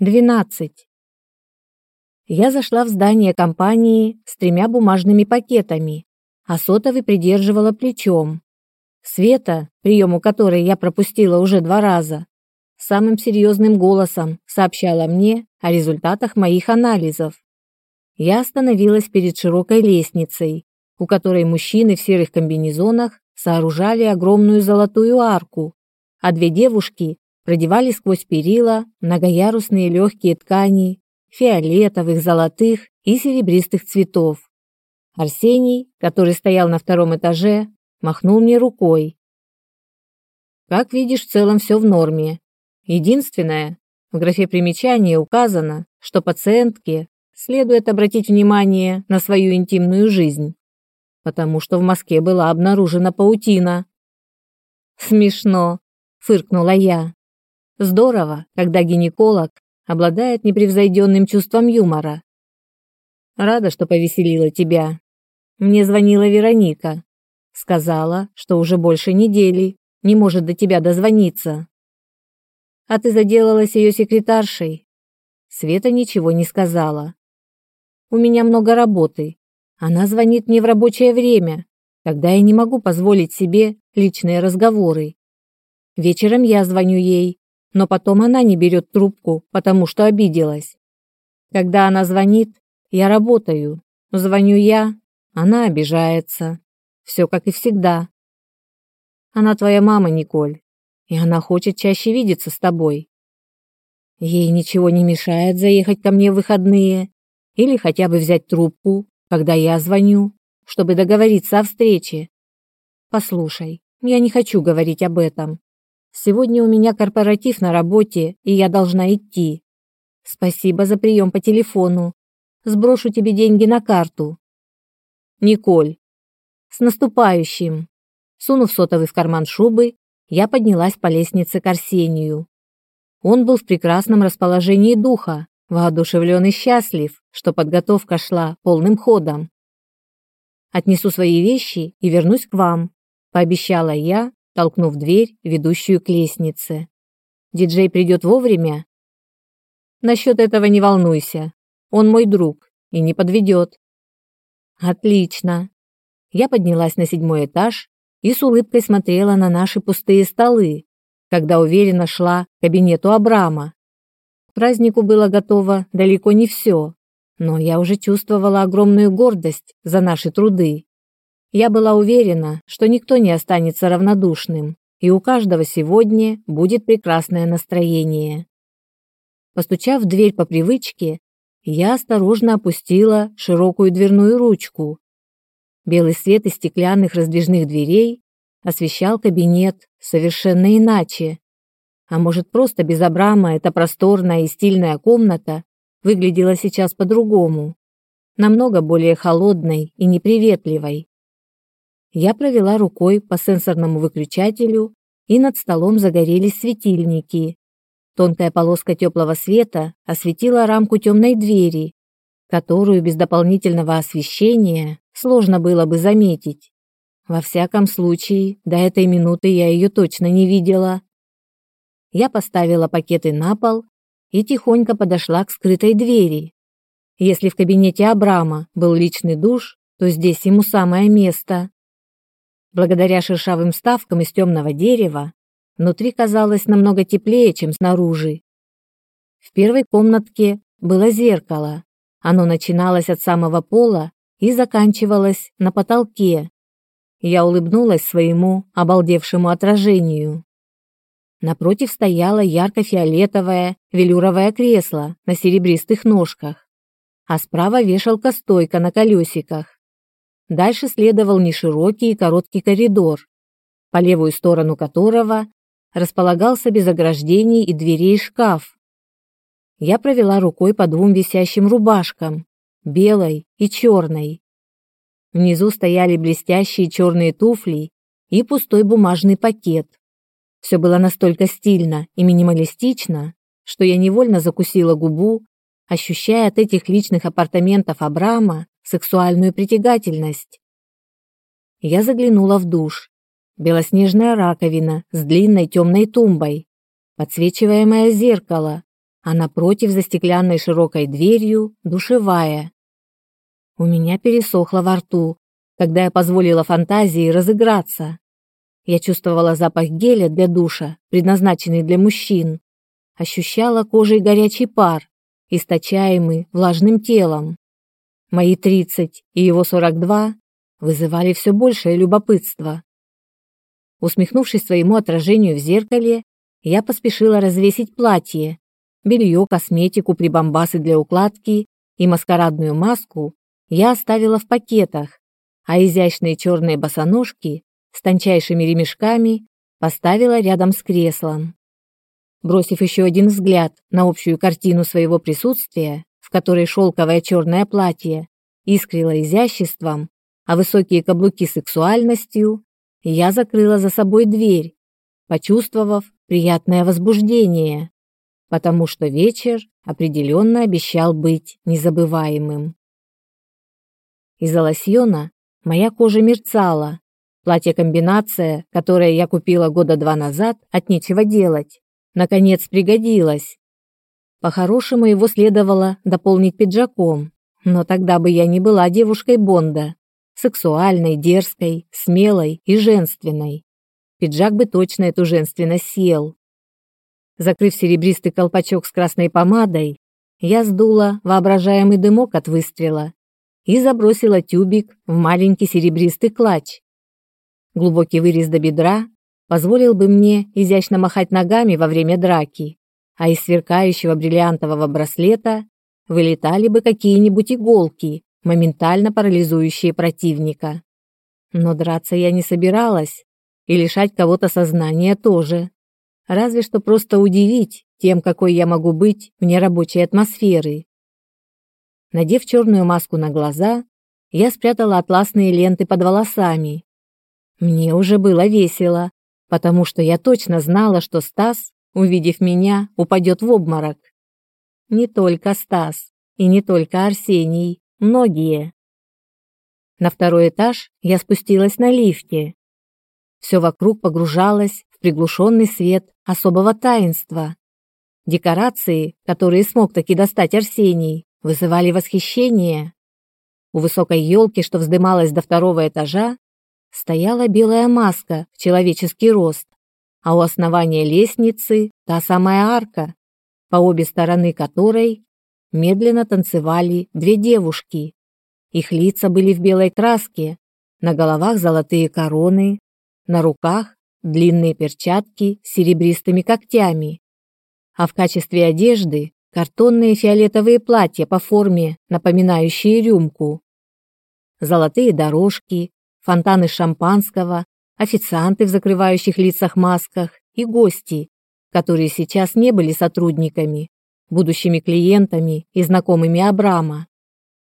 12. Я зашла в здание компании с тремя бумажными пакетами, а сотовый придерживала плечом. Света, приему которой я пропустила уже два раза, самым серьезным голосом сообщала мне о результатах моих анализов. Я остановилась перед широкой лестницей, у которой мужчины в серых комбинезонах сооружали огромную золотую арку, а две девушки продевали сквозь перила многоярусные легкие ткани фиолетовых, золотых и серебристых цветов. Арсений, который стоял на втором этаже, махнул мне рукой. Как видишь, в целом все в норме. Единственное, в графе примечания указано, что пациентке следует обратить внимание на свою интимную жизнь, потому что в Москве была обнаружена паутина. Смешно, фыркнула я. Здорово, когда гинеколог обладает непревзойденным чувством юмора. Рада, что повеселила тебя. Мне звонила Вероника. Сказала, что уже больше недели не может до тебя дозвониться. А ты заделалась ее секретаршей. Света ничего не сказала. У меня много работы. Она звонит мне в рабочее время, когда я не могу позволить себе личные разговоры. Вечером я звоню ей, но потом она не берет трубку, потому что обиделась. Когда она звонит, я работаю. Звоню я, она обижается. Все как и всегда. Она твоя мама, Николь, и она хочет чаще видеться с тобой. Ей ничего не мешает заехать ко мне в выходные или хотя бы взять трубку, когда я звоню, чтобы договориться о встрече. Послушай, я не хочу говорить об этом. Сегодня у меня корпоратив на работе, и я должна идти. Спасибо за прием по телефону. Сброшу тебе деньги на карту. Николь. С наступающим. Сунув сотовый в карман шубы, я поднялась по лестнице к Арсению. Он был в прекрасном расположении духа, воодушевлен и счастлив, что подготовка шла полным ходом. Отнесу свои вещи и вернусь к вам, пообещала я, толкнув дверь, ведущую к лестнице. Диджей придет вовремя? Насчет этого не волнуйся. Он мой друг и не подведет. Отлично. Я поднялась на седьмой этаж и с улыбкой смотрела на наши пустые столы, когда уверенно шла к кабинету Абрама. К празднику было готово далеко не все, но я уже чувствовала огромную гордость за наши труды. Я была уверена, что никто не останется равнодушным, и у каждого сегодня будет прекрасное настроение. Постучав в дверь по привычке, я осторожно опустила широкую дверную ручку. Белый свет из стеклянных раздвижных дверей освещал кабинет совершенно иначе. А может, просто без Абрама эта просторная и стильная комната выглядела сейчас по-другому, намного более холодной и неприветливой. Я провела рукой по сенсорному выключателю, и над столом загорелись светильники. Тонкая полоска теплого света осветила рамку темной двери, которую без дополнительного освещения сложно было бы заметить. Во всяком случае, до этой минуты я ее точно не видела. Я поставила пакеты на пол и тихонько подошла к скрытой двери. Если в кабинете Абрама был личный душ, то здесь ему самое место. Благодаря шершавым ставкам из темного дерева, внутри казалось намного теплее, чем снаружи. В первой комнатке было зеркало. Оно начиналось от самого пола и заканчивалось на потолке. Я улыбнулась своему обалдевшему отражению. Напротив стояло ярко-фиолетовое велюровое кресло на серебристых ножках, а справа вешалка-стойка на колесиках. Дальше следовал неширокий и короткий коридор, по левую сторону которого располагался без ограждений и дверей шкаф. Я провела рукой по двум висящим рубашкам, белой и черной. Внизу стояли блестящие черные туфли и пустой бумажный пакет. Все было настолько стильно и минималистично, что я невольно закусила губу, ощущая от этих личных апартаментов Абрама сексуальную притягательность. Я заглянула в душ. Белоснежная раковина с длинной темной тумбой, подсвечиваемое зеркало, а напротив за стеклянной широкой дверью душевая. У меня пересохло во рту, когда я позволила фантазии разыграться. Я чувствовала запах геля для душа, предназначенный для мужчин. Ощущала кожей горячий пар, источаемый влажным телом. Мои тридцать и его сорок два вызывали все большее любопытство. Усмехнувшись своему отражению в зеркале, я поспешила развесить платье, белье, косметику, прибамбасы для укладки и маскарадную маску я оставила в пакетах, а изящные черные босоножки с тончайшими ремешками поставила рядом с креслом. Бросив еще один взгляд на общую картину своего присутствия, в которой шелковое черное платье искрило изяществом, а высокие каблуки сексуальностью, я закрыла за собой дверь, почувствовав приятное возбуждение, потому что вечер определенно обещал быть незабываемым. Из-за лосьона моя кожа мерцала. Платье-комбинация, которое я купила года два назад от нечего делать, наконец пригодилось. По-хорошему его следовало дополнить пиджаком, но тогда бы я не была девушкой Бонда, сексуальной, дерзкой, смелой и женственной. Пиджак бы точно эту женственность съел. Закрыв серебристый колпачок с красной помадой, я сдула воображаемый дымок от выстрела и забросила тюбик в маленький серебристый клатч. Глубокий вырез до бедра позволил бы мне изящно махать ногами во время драки, а из сверкающего бриллиантового браслета вылетали бы какие-нибудь иголки, моментально парализующие противника. Но драться я не собиралась, и лишать кого-то сознания тоже. Разве что просто удивить тем, какой я могу быть вне рабочей атмосферы. Надев черную маску на глаза, я спрятала атласные ленты под волосами. Мне уже было весело, потому что я точно знала, что Стас, увидев меня, упадет в обморок. Не только Стас и не только Арсений, многие. На второй этаж я спустилась на лифте. Все вокруг погружалось в приглушенный свет особого таинства. Декорации, которые смог таки достать Арсений, вызывали восхищение. У высокой елки, что вздымалась до второго этажа, стояла белая маска в человеческий рост, а у основания лестницы та самая арка, по обе стороны которой медленно танцевали две девушки. Их лица были в белой краске, на головах золотые короны, на руках длинные перчатки с серебристыми когтями, а в качестве одежды картонные фиолетовые платья по форме, напоминающие рюмку. Золотые дорожки, фонтаны шампанского, официанты в закрывающих лицах масках и гости, которые сейчас не были сотрудниками, будущими клиентами и знакомыми Абрама.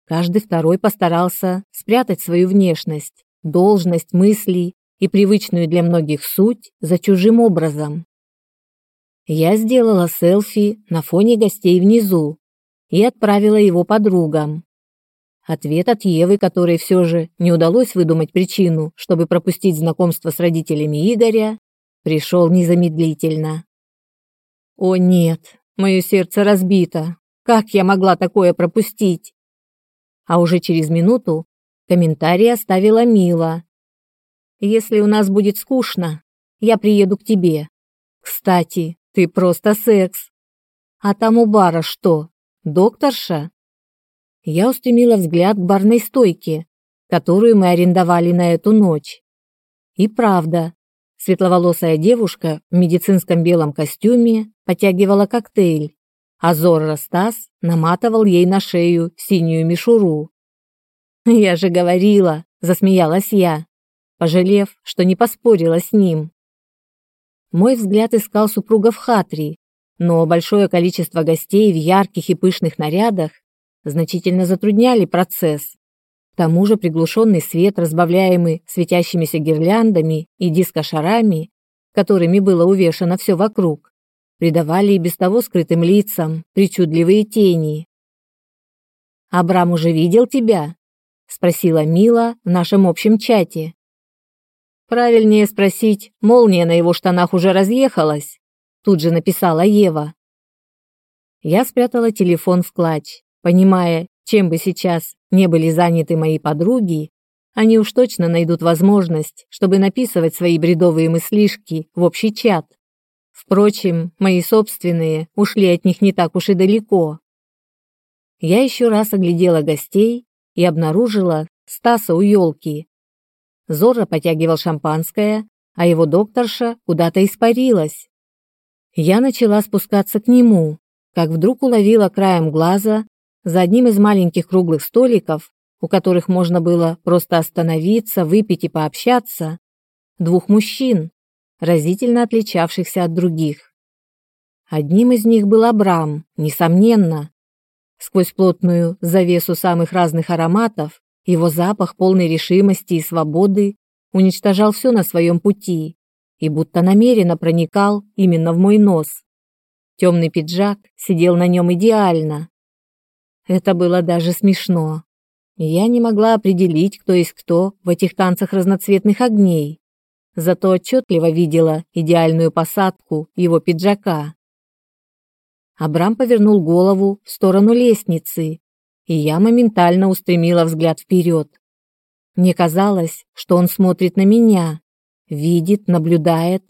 Каждый второй постарался спрятать свою внешность, должность, мысли и привычную для многих суть за чужим образом. Я сделала селфи на фоне гостей внизу и отправила его подругам. Ответ от Евы, которой все же не удалось выдумать причину, чтобы пропустить знакомство с родителями Игоря, пришел незамедлительно. О нет, мое сердце разбито. Как я могла такое пропустить? А уже через минуту комментарий оставила Мила. Если у нас будет скучно, я приеду к тебе. Кстати, ты просто секс. А там у бара что? Докторша? Я устремила взгляд к барной стойке, которую мы арендовали на эту ночь. И правда, светловолосая девушка в медицинском белом костюме потягивала коктейль, а Зорро Стас наматывал ей на шею синюю мишуру. «Я же говорила», — засмеялась я, пожалев, что не поспорила с ним. Мой взгляд искал супругов Хатри, но большое количество гостей в ярких и пышных нарядах значительно затрудняли процесс. К тому же приглушенный свет, разбавляемый светящимися гирляндами и дискошарами, которыми было увешано все вокруг, придавали и без того скрытым лицам причудливые тени. «Абрам уже видел тебя?» — спросила Мила в нашем общем чате. Правильнее спросить, молния на его штанах уже разъехалась, тут же написала Ева. Я спрятала телефон в клатч, понимая, чем бы сейчас не были заняты мои подруги, они уж точно найдут возможность, чтобы написывать свои бредовые мыслишки в общий чат. Впрочем, мои собственные ушли от них не так уж и далеко. Я еще раз оглядела гостей и обнаружила Стаса у елки. Зора потягивал шампанское, а его докторша куда-то испарилась. Я начала спускаться к нему, как вдруг уловила краем глаза за одним из маленьких круглых столиков, у которых можно было просто остановиться, выпить и пообщаться, двух мужчин, разительно отличавшихся от других. Одним из них был Абрам, несомненно. Сквозь плотную завесу самых разных ароматов его запах полной решимости и свободы уничтожал все на своем пути и будто намеренно проникал именно в мой нос. Темный пиджак сидел на нем идеально. Это было даже смешно. Я не могла определить, кто есть кто в этих танцах разноцветных огней. Зато отчетливо видела идеальную посадку его пиджака. Абрам повернул голову в сторону лестницы, и я моментально устремила взгляд вперед. Мне казалось, что он смотрит на меня, видит, наблюдает,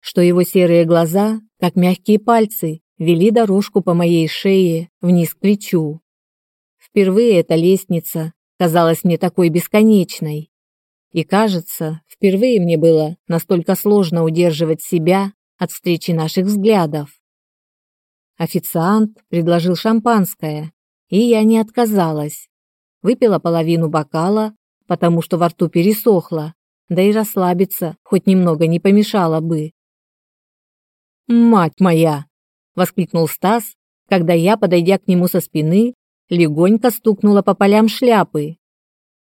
что его серые глаза, как мягкие пальцы, вели дорожку по моей шее вниз к плечу. Впервые эта лестница казалась мне такой бесконечной. И кажется, впервые мне было настолько сложно удерживать себя от встречи наших взглядов. Официант предложил шампанское, и я не отказалась. Выпила половину бокала, потому что во рту пересохло, да и расслабиться хоть немного не помешало бы. «Мать моя!» — воскликнул Стас, когда я, подойдя к нему со спины, легонько стукнула по полям шляпы.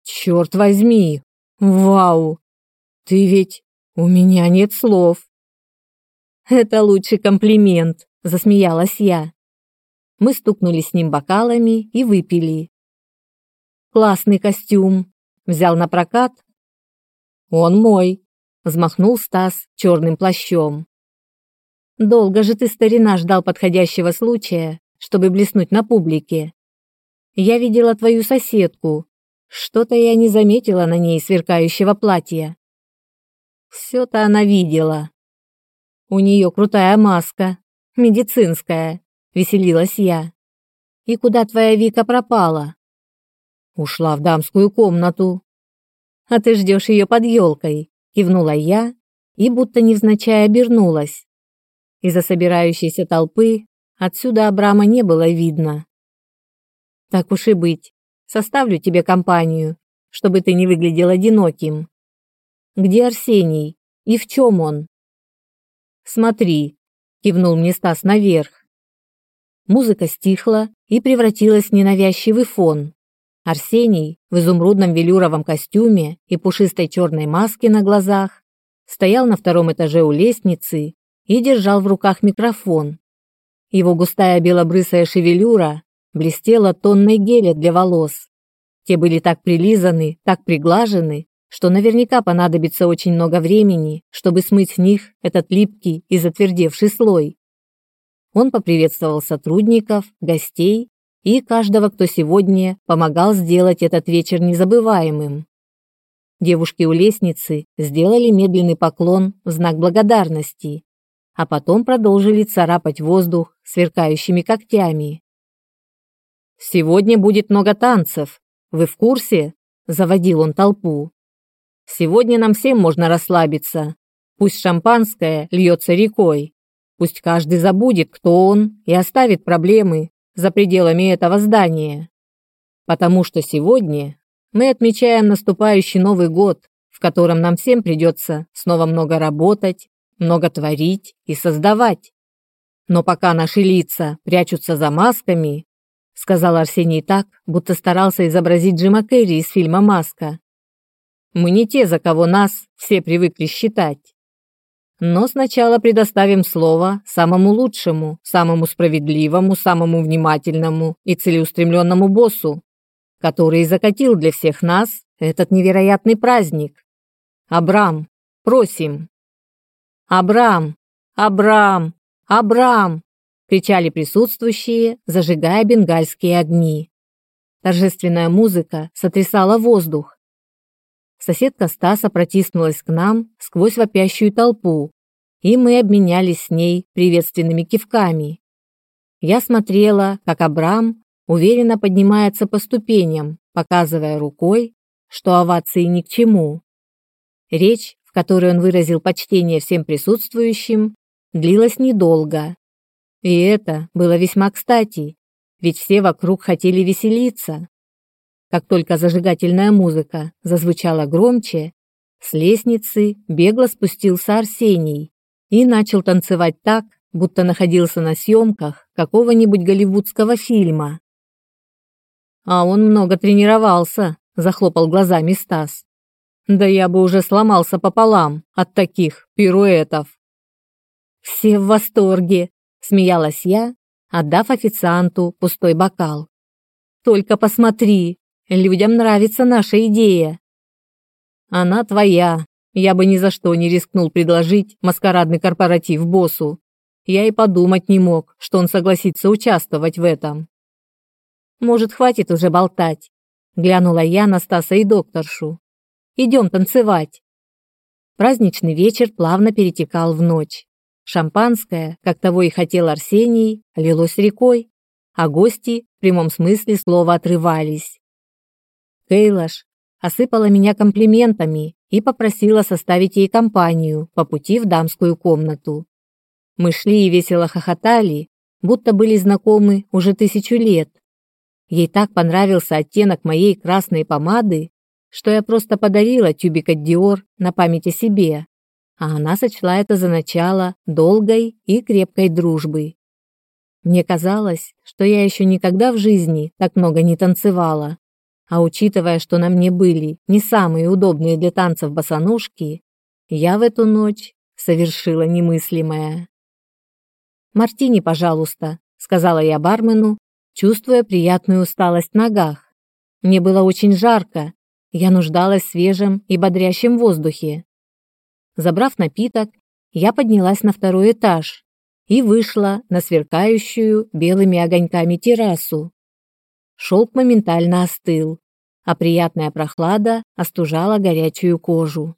«Черт возьми! Вау! Ты ведь... У меня нет слов!» «Это лучший комплимент!» — засмеялась я. Мы стукнули с ним бокалами и выпили. «Классный костюм!» Взял на прокат? Он мой, взмахнул Стас черным плащом. Долго же ты, старина, ждал подходящего случая, чтобы блеснуть на публике. Я видела твою соседку. Что-то я не заметила на ней сверкающего платья. Все-то она видела. У нее крутая маска, медицинская, веселилась я. И куда твоя Вика пропала? Ушла в дамскую комнату. А ты ждешь ее под елкой, кивнула я и будто невзначай обернулась. Из-за собирающейся толпы отсюда Абрама не было видно. Так уж и быть, составлю тебе компанию, чтобы ты не выглядел одиноким. Где Арсений и в чем он? Смотри, кивнул мне Стас наверх. Музыка стихла и превратилась в ненавязчивый фон. Арсений в изумрудном велюровом костюме и пушистой черной маске на глазах стоял на втором этаже у лестницы и держал в руках микрофон. Его густая белобрысая шевелюра блестела тонной геля для волос. Те были так прилизаны, так приглажены, что наверняка понадобится очень много времени, чтобы смыть с них этот липкий и затвердевший слой. Он поприветствовал сотрудников, гостей и каждого, кто сегодня помогал сделать этот вечер незабываемым. Девушки у лестницы сделали медленный поклон в знак благодарности, а потом продолжили царапать воздух сверкающими когтями. «Сегодня будет много танцев. Вы в курсе?» – заводил он толпу. «Сегодня нам всем можно расслабиться. Пусть шампанское льется рекой. Пусть каждый забудет, кто он, и оставит проблемы за пределами этого здания. Потому что сегодня мы отмечаем наступающий Новый год, в котором нам всем придется снова много работать, много творить и создавать. Но пока наши лица прячутся за масками, сказал Арсений так, будто старался изобразить Джима Керри из фильма «Маска», мы не те, за кого нас все привыкли считать. Но сначала предоставим слово самому лучшему, самому справедливому, самому внимательному и целеустремленному боссу, который закатил для всех нас этот невероятный праздник. Абрам, просим. Абрам, Абрам, Абрам, кричали присутствующие, зажигая бенгальские огни. Торжественная музыка сотрясала воздух. Соседка Стаса протиснулась к нам сквозь вопящую толпу, и мы обменялись с ней приветственными кивками. Я смотрела, как Абрам уверенно поднимается по ступеням, показывая рукой, что овации ни к чему. Речь, в которой он выразил почтение всем присутствующим, длилась недолго. И это было весьма кстати, ведь все вокруг хотели веселиться. Как только зажигательная музыка зазвучала громче, с лестницы бегло спустился Арсений и начал танцевать так, будто находился на съемках какого-нибудь голливудского фильма. А он много тренировался, захлопал глазами Стас. Да я бы уже сломался пополам от таких пируэтов. Все в восторге, смеялась я, отдав официанту пустой бокал. Только посмотри, людям нравится наша идея. Она твоя. Я бы ни за что не рискнул предложить маскарадный корпоратив боссу. Я и подумать не мог, что он согласится участвовать в этом. Может, хватит уже болтать? Глянула я на Стаса и докторшу. Идем танцевать. Праздничный вечер плавно перетекал в ночь. Шампанское, как того и хотел Арсений, лилось рекой, а гости в прямом смысле слова отрывались. Кейлаш осыпала меня комплиментами и попросила составить ей компанию по пути в дамскую комнату. Мы шли и весело хохотали, будто были знакомы уже тысячу лет. Ей так понравился оттенок моей красной помады, что я просто подарила тюбик от Dior на память о себе а она сочла это за начало долгой и крепкой дружбы. Мне казалось, что я еще никогда в жизни так много не танцевала, а учитывая, что на мне были не самые удобные для танцев босоножки, я в эту ночь совершила немыслимое. «Мартини, пожалуйста», — сказала я бармену, чувствуя приятную усталость в ногах. Мне было очень жарко, я нуждалась в свежем и бодрящем воздухе. Забрав напиток, я поднялась на второй этаж и вышла на сверкающую белыми огоньками террасу. Шелк моментально остыл, а приятная прохлада остужала горячую кожу.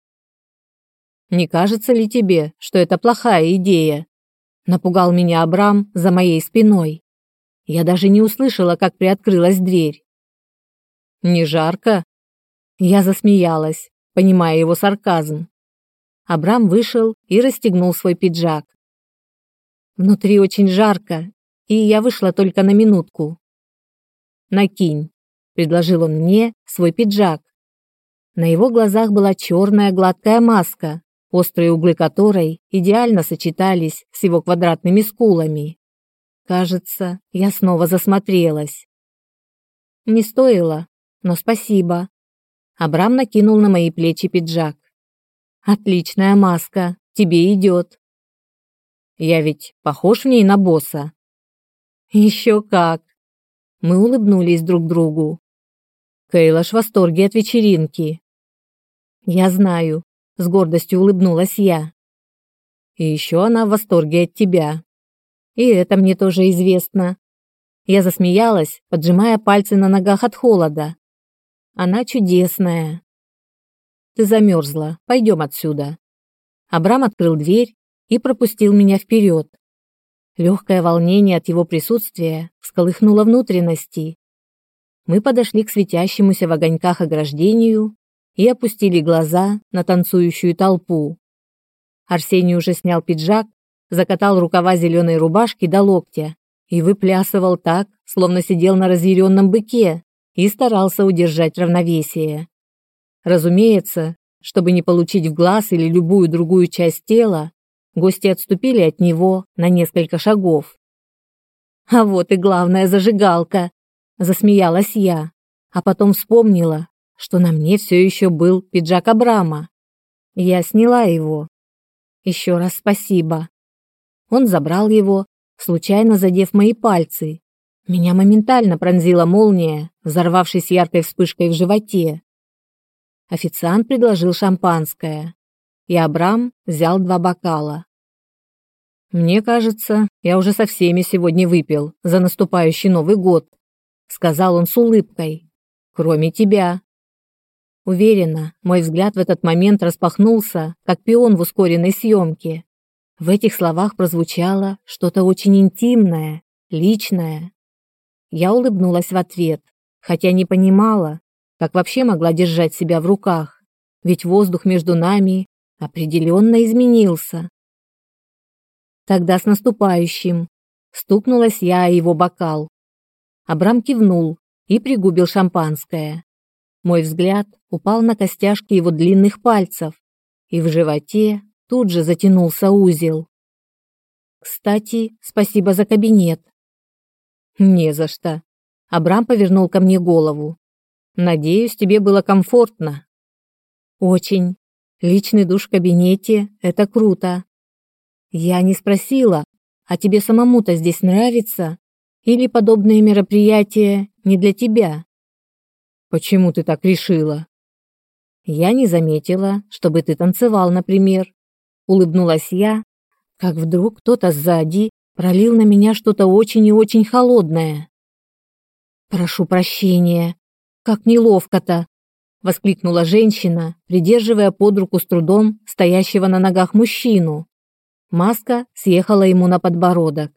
«Не кажется ли тебе, что это плохая идея?» Напугал меня Абрам за моей спиной. Я даже не услышала, как приоткрылась дверь. «Не жарко?» Я засмеялась, понимая его сарказм. Абрам вышел и расстегнул свой пиджак. Внутри очень жарко, и я вышла только на минутку. «Накинь», — предложил он мне свой пиджак. На его глазах была черная гладкая маска, острые углы которой идеально сочетались с его квадратными скулами. Кажется, я снова засмотрелась. Не стоило, но спасибо. Абрам накинул на мои плечи пиджак. Отличная маска, тебе идет. Я ведь похож в ней на босса. Еще как. Мы улыбнулись друг другу. Кейлаш в восторге от вечеринки. Я знаю, с гордостью улыбнулась я. И еще она в восторге от тебя. И это мне тоже известно. Я засмеялась, поджимая пальцы на ногах от холода. Она чудесная. Ты замерзла. Пойдем отсюда. Абрам открыл дверь и пропустил меня вперед. Легкое волнение от его присутствия всколыхнуло внутренности. Мы подошли к светящемуся в огоньках ограждению и опустили глаза на танцующую толпу. Арсений уже снял пиджак, закатал рукава зеленой рубашки до локтя и выплясывал так, словно сидел на разъяренном быке и старался удержать равновесие. Разумеется, чтобы не получить в глаз или любую другую часть тела, гости отступили от него на несколько шагов. «А вот и главная зажигалка!» – засмеялась я, а потом вспомнила, что на мне все еще был пиджак Абрама. Я сняла его. Еще раз спасибо. Он забрал его, случайно задев мои пальцы. Меня моментально пронзила молния, взорвавшись яркой вспышкой в животе. Официант предложил шампанское, и Абрам взял два бокала. Мне кажется, я уже со всеми сегодня выпил за наступающий Новый год, сказал он с улыбкой. Кроме тебя. Уверена, мой взгляд в этот момент распахнулся, как пион в ускоренной съемке. В этих словах прозвучало что-то очень интимное, личное. Я улыбнулась в ответ, хотя не понимала, как вообще могла держать себя в руках, ведь воздух между нами определенно изменился. Тогда с наступающим стукнулась я о его бокал. Абрам кивнул и пригубил шампанское. Мой взгляд упал на костяшки его длинных пальцев, и в животе тут же затянулся узел. Кстати, спасибо за кабинет. Не за что. Абрам повернул ко мне голову. Надеюсь, тебе было комфортно. Очень. Личный душ в кабинете это круто. Я не спросила, а тебе самому-то здесь нравится или подобные мероприятия не для тебя? Почему ты так решила? Я не заметила, чтобы ты танцевал, например. Улыбнулась я, как вдруг кто-то сзади пролил на меня что-то очень и очень холодное. Прошу прощения, как неловко-то, воскликнула женщина, придерживая под руку с трудом стоящего на ногах мужчину. Маска съехала ему на подбородок.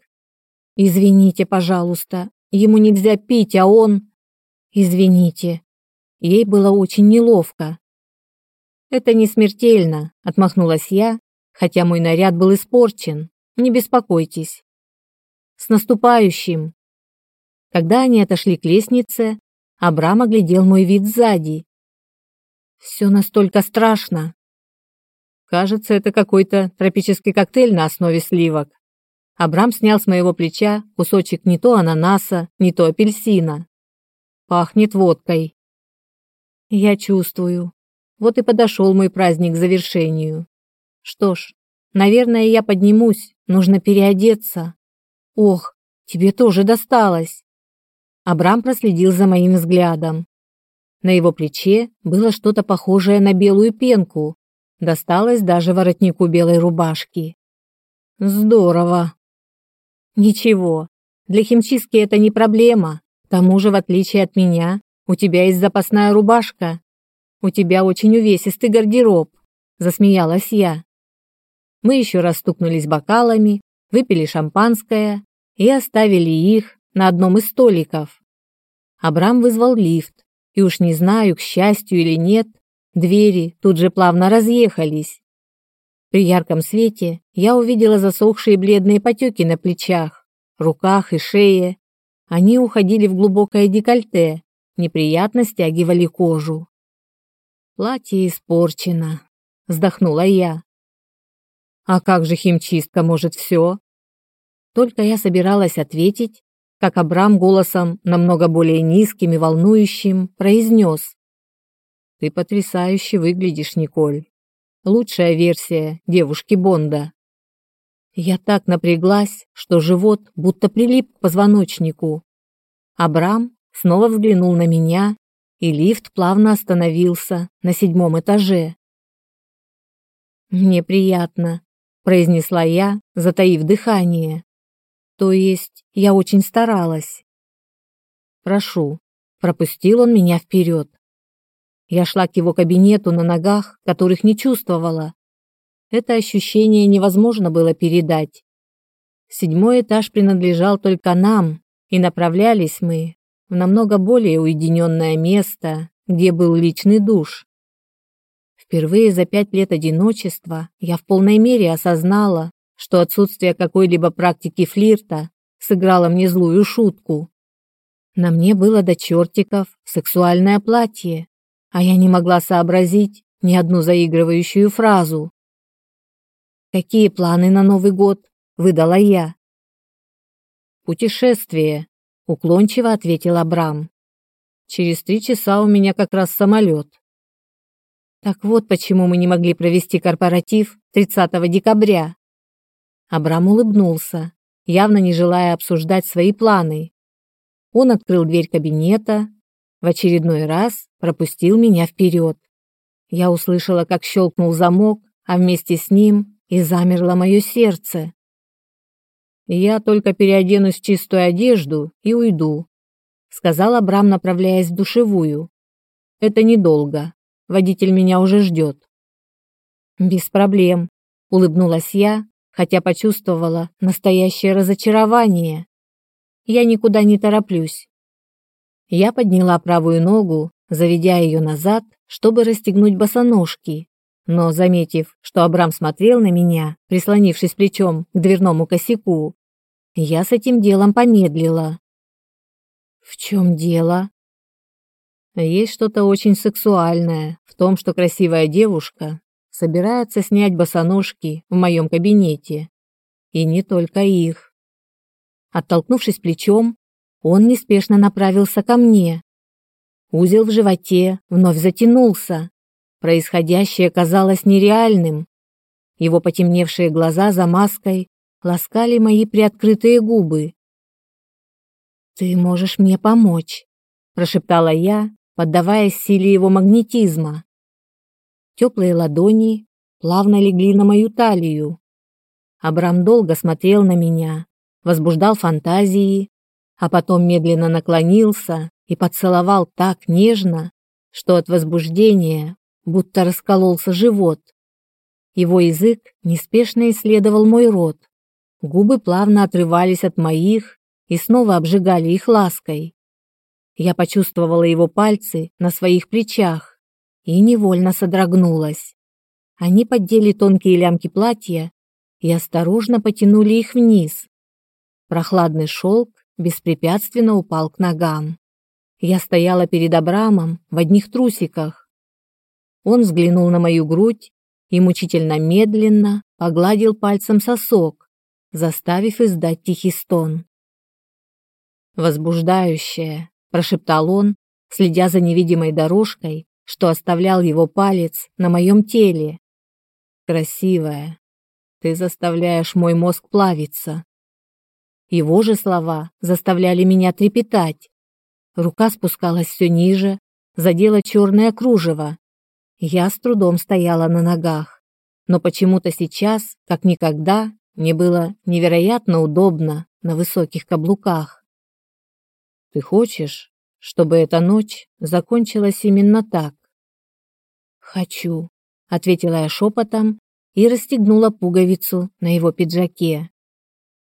Извините, пожалуйста, ему нельзя пить, а он Извините. Ей было очень неловко. Это не смертельно, отмахнулась я, хотя мой наряд был испорчен. Не беспокойтесь. С наступающим. Когда они отошли к лестнице, Абрам оглядел мой вид сзади. Все настолько страшно. Кажется, это какой-то тропический коктейль на основе сливок. Абрам снял с моего плеча кусочек не то ананаса, не то апельсина. Пахнет водкой. Я чувствую. Вот и подошел мой праздник к завершению. Что ж, наверное, я поднимусь, нужно переодеться. Ох, тебе тоже досталось. Абрам проследил за моим взглядом. На его плече было что-то похожее на белую пенку. Досталось даже воротнику белой рубашки. Здорово. Ничего, для химчистки это не проблема. К тому же, в отличие от меня, у тебя есть запасная рубашка. У тебя очень увесистый гардероб, засмеялась я. Мы еще раз стукнулись бокалами, выпили шампанское и оставили их на одном из столиков. Абрам вызвал лифт, и уж не знаю, к счастью или нет, двери тут же плавно разъехались. При ярком свете я увидела засохшие бледные потеки на плечах, руках и шее. Они уходили в глубокое декольте, неприятно стягивали кожу. Платье испорчено, вздохнула я. А как же химчистка может все? Только я собиралась ответить, как Абрам голосом намного более низким и волнующим произнес. «Ты потрясающе выглядишь, Николь. Лучшая версия девушки Бонда». Я так напряглась, что живот будто прилип к позвоночнику. Абрам снова взглянул на меня, и лифт плавно остановился на седьмом этаже. «Мне приятно», — произнесла я, затаив дыхание. То есть я очень старалась. Прошу, пропустил он меня вперед. Я шла к его кабинету на ногах, которых не чувствовала. Это ощущение невозможно было передать. Седьмой этаж принадлежал только нам, и направлялись мы в намного более уединенное место, где был личный душ. Впервые за пять лет одиночества я в полной мере осознала, что отсутствие какой-либо практики флирта сыграло мне злую шутку. На мне было до чертиков сексуальное платье, а я не могла сообразить ни одну заигрывающую фразу. «Какие планы на Новый год?» — выдала я. «Путешествие», — уклончиво ответил Абрам. «Через три часа у меня как раз самолет». Так вот почему мы не могли провести корпоратив 30 декабря. Абрам улыбнулся, явно не желая обсуждать свои планы. Он открыл дверь кабинета, в очередной раз пропустил меня вперед. Я услышала, как щелкнул замок, а вместе с ним и замерло мое сердце. Я только переоденусь в чистую одежду и уйду, сказал Абрам, направляясь в душевую. Это недолго. Водитель меня уже ждет. Без проблем, улыбнулась я, хотя почувствовала настоящее разочарование. Я никуда не тороплюсь. Я подняла правую ногу, заведя ее назад, чтобы расстегнуть босоножки, но, заметив, что Абрам смотрел на меня, прислонившись плечом к дверному косяку, я с этим делом помедлила. «В чем дело?» Есть что-то очень сексуальное в том, что красивая девушка собирается снять босоножки в моем кабинете. И не только их. Оттолкнувшись плечом, он неспешно направился ко мне. Узел в животе вновь затянулся. Происходящее казалось нереальным. Его потемневшие глаза за маской ласкали мои приоткрытые губы. «Ты можешь мне помочь», – прошептала я, поддаваясь силе его магнетизма. Теплые ладони плавно легли на мою талию. Абрам долго смотрел на меня, возбуждал фантазии, а потом медленно наклонился и поцеловал так нежно, что от возбуждения будто раскололся живот. Его язык неспешно исследовал мой рот. Губы плавно отрывались от моих и снова обжигали их лаской. Я почувствовала его пальцы на своих плечах и невольно содрогнулась. Они поддели тонкие лямки платья и осторожно потянули их вниз. Прохладный шелк беспрепятственно упал к ногам. Я стояла перед Абрамом в одних трусиках. Он взглянул на мою грудь и мучительно медленно погладил пальцем сосок, заставив издать тихий стон. «Возбуждающее», – прошептал он, следя за невидимой дорожкой, что оставлял его палец на моем теле. Красивая, ты заставляешь мой мозг плавиться. Его же слова заставляли меня трепетать. Рука спускалась все ниже, задела черное кружево. Я с трудом стояла на ногах, но почему-то сейчас, как никогда, мне было невероятно удобно на высоких каблуках. Ты хочешь, чтобы эта ночь закончилась именно так. «Хочу», — ответила я шепотом и расстегнула пуговицу на его пиджаке.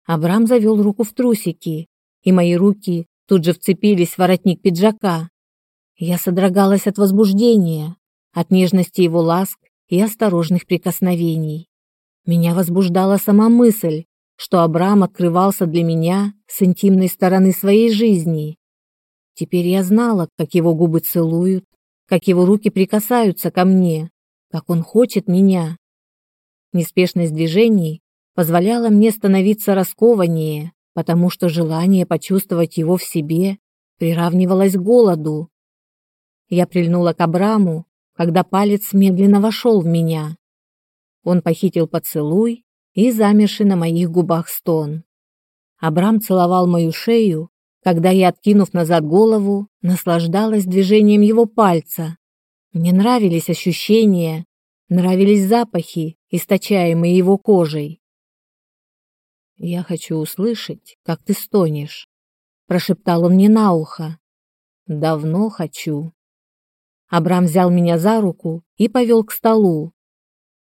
Абрам завел руку в трусики, и мои руки тут же вцепились в воротник пиджака. Я содрогалась от возбуждения, от нежности его ласк и осторожных прикосновений. Меня возбуждала сама мысль, что Абрам открывался для меня с интимной стороны своей жизни. Теперь я знала, как его губы целуют, как его руки прикасаются ко мне, как он хочет меня. Неспешность движений позволяла мне становиться раскованнее, потому что желание почувствовать его в себе приравнивалось к голоду. Я прильнула к Абраму, когда палец медленно вошел в меня. Он похитил поцелуй и замерший на моих губах стон. Абрам целовал мою шею, когда я, откинув назад голову, наслаждалась движением его пальца. Мне нравились ощущения, нравились запахи, источаемые его кожей. «Я хочу услышать, как ты стонешь», — прошептал он мне на ухо. «Давно хочу». Абрам взял меня за руку и повел к столу.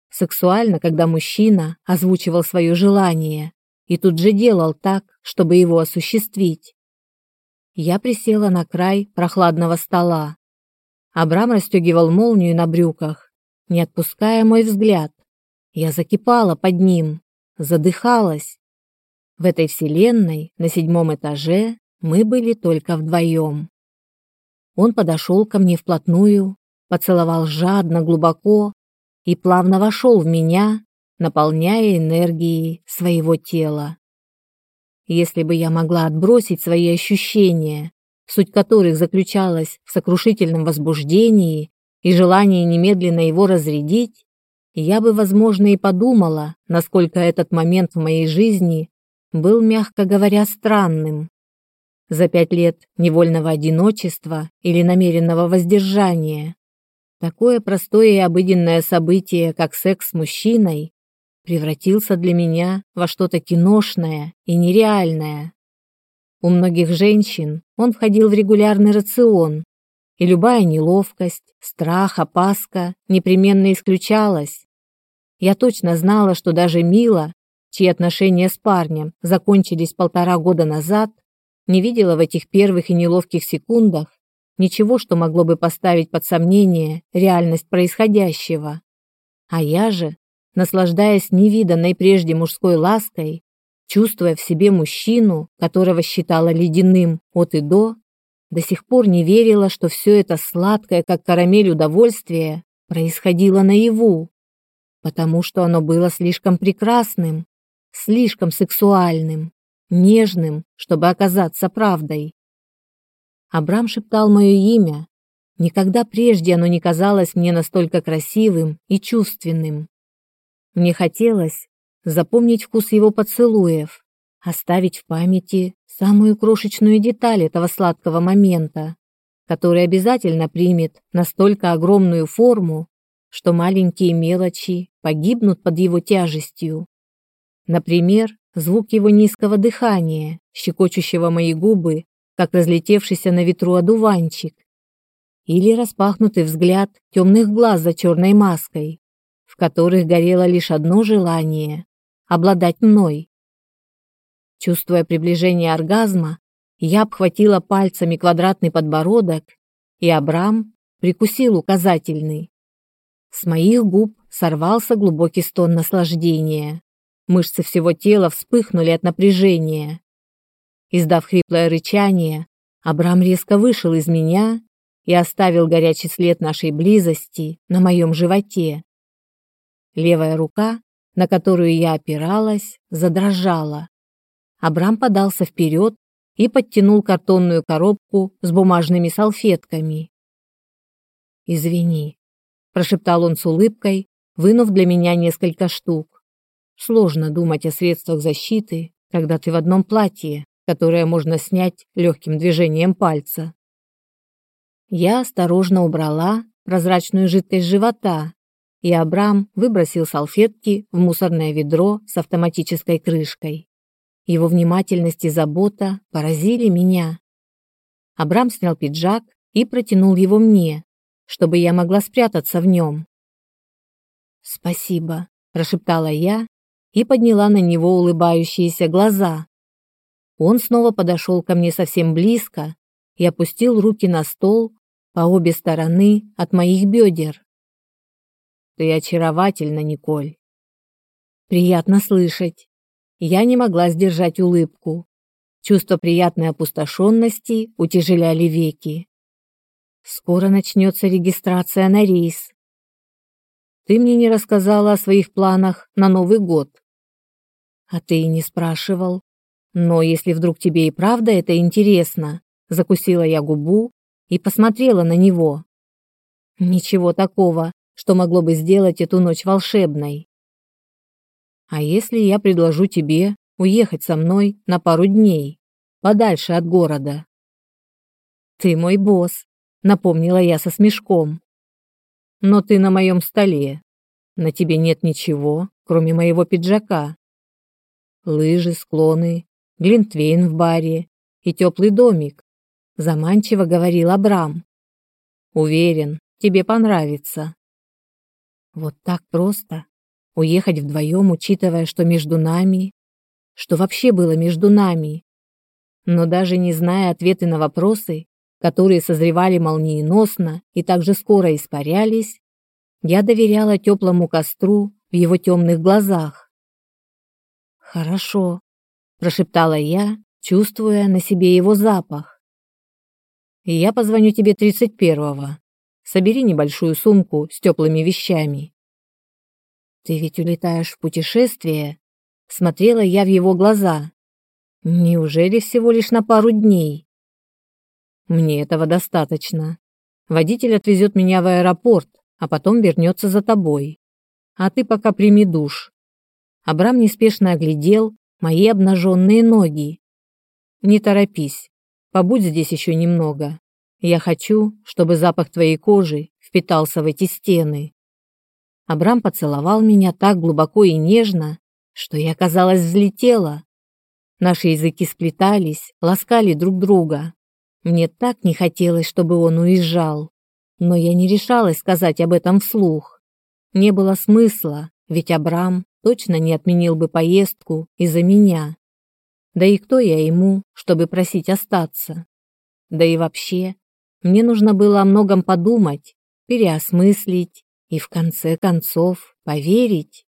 Сексуально, когда мужчина озвучивал свое желание и тут же делал так, чтобы его осуществить. Я присела на край прохладного стола. Абрам расстегивал молнию на брюках, не отпуская мой взгляд. Я закипала под ним, задыхалась. В этой вселенной на седьмом этаже мы были только вдвоем. Он подошел ко мне вплотную, поцеловал жадно, глубоко и плавно вошел в меня, наполняя энергией своего тела. Если бы я могла отбросить свои ощущения, суть которых заключалась в сокрушительном возбуждении и желании немедленно его разрядить, я бы, возможно, и подумала, насколько этот момент в моей жизни был, мягко говоря, странным. За пять лет невольного одиночества или намеренного воздержания такое простое и обыденное событие, как секс с мужчиной, превратился для меня во что-то киношное и нереальное. У многих женщин он входил в регулярный рацион, и любая неловкость, страх, опаска непременно исключалась. Я точно знала, что даже Мила, чьи отношения с парнем закончились полтора года назад, не видела в этих первых и неловких секундах ничего, что могло бы поставить под сомнение реальность происходящего. А я же, наслаждаясь невиданной прежде мужской лаской, чувствуя в себе мужчину, которого считала ледяным от и до, до сих пор не верила, что все это сладкое, как карамель удовольствие, происходило наяву, потому что оно было слишком прекрасным, слишком сексуальным, нежным, чтобы оказаться правдой. Абрам шептал мое имя. Никогда прежде оно не казалось мне настолько красивым и чувственным. Мне хотелось запомнить вкус его поцелуев, оставить в памяти самую крошечную деталь этого сладкого момента, который обязательно примет настолько огромную форму, что маленькие мелочи погибнут под его тяжестью. Например, звук его низкого дыхания, щекочущего мои губы, как разлетевшийся на ветру одуванчик, или распахнутый взгляд темных глаз за черной маской, которых горело лишь одно желание — обладать мной. Чувствуя приближение оргазма, я обхватила пальцами квадратный подбородок, и Абрам прикусил указательный. С моих губ сорвался глубокий стон наслаждения. Мышцы всего тела вспыхнули от напряжения. Издав хриплое рычание, Абрам резко вышел из меня и оставил горячий след нашей близости на моем животе. Левая рука, на которую я опиралась, задрожала. Абрам подался вперед и подтянул картонную коробку с бумажными салфетками. «Извини», – прошептал он с улыбкой, вынув для меня несколько штук. «Сложно думать о средствах защиты, когда ты в одном платье, которое можно снять легким движением пальца». Я осторожно убрала прозрачную жидкость живота, и Абрам выбросил салфетки в мусорное ведро с автоматической крышкой. Его внимательность и забота поразили меня. Абрам снял пиджак и протянул его мне, чтобы я могла спрятаться в нем. «Спасибо», – прошептала я и подняла на него улыбающиеся глаза. Он снова подошел ко мне совсем близко и опустил руки на стол по обе стороны от моих бедер. «Ты очаровательна, Николь». «Приятно слышать». Я не могла сдержать улыбку. Чувство приятной опустошенности утяжеляли веки. Скоро начнется регистрация на рейс. Ты мне не рассказала о своих планах на Новый год. А ты и не спрашивал. Но если вдруг тебе и правда это интересно, закусила я губу и посмотрела на него. Ничего такого, что могло бы сделать эту ночь волшебной. А если я предложу тебе уехать со мной на пару дней, подальше от города? Ты мой босс, напомнила я со смешком. Но ты на моем столе. На тебе нет ничего, кроме моего пиджака. Лыжи, склоны, глинтвейн в баре и теплый домик, заманчиво говорил Абрам. Уверен, тебе понравится. Вот так просто Уехать вдвоем, учитывая, что между нами... Что вообще было между нами? Но даже не зная ответы на вопросы, которые созревали молниеносно и так же скоро испарялись, я доверяла теплому костру в его темных глазах. «Хорошо», – прошептала я, чувствуя на себе его запах. «Я позвоню тебе тридцать первого. Собери небольшую сумку с теплыми вещами. Ты ведь улетаешь в путешествие? Смотрела я в его глаза. Неужели всего лишь на пару дней? Мне этого достаточно. Водитель отвезет меня в аэропорт, а потом вернется за тобой. А ты пока прими душ. Абрам неспешно оглядел мои обнаженные ноги. Не торопись. Побудь здесь еще немного. Я хочу, чтобы запах твоей кожи впитался в эти стены. Абрам поцеловал меня так глубоко и нежно, что я, казалось, взлетела. Наши языки сплетались, ласкали друг друга. Мне так не хотелось, чтобы он уезжал, но я не решалась сказать об этом вслух. Не было смысла, ведь Абрам точно не отменил бы поездку из-за меня. Да и кто я ему, чтобы просить остаться? Да и вообще, мне нужно было о многом подумать, переосмыслить и в конце концов поверить.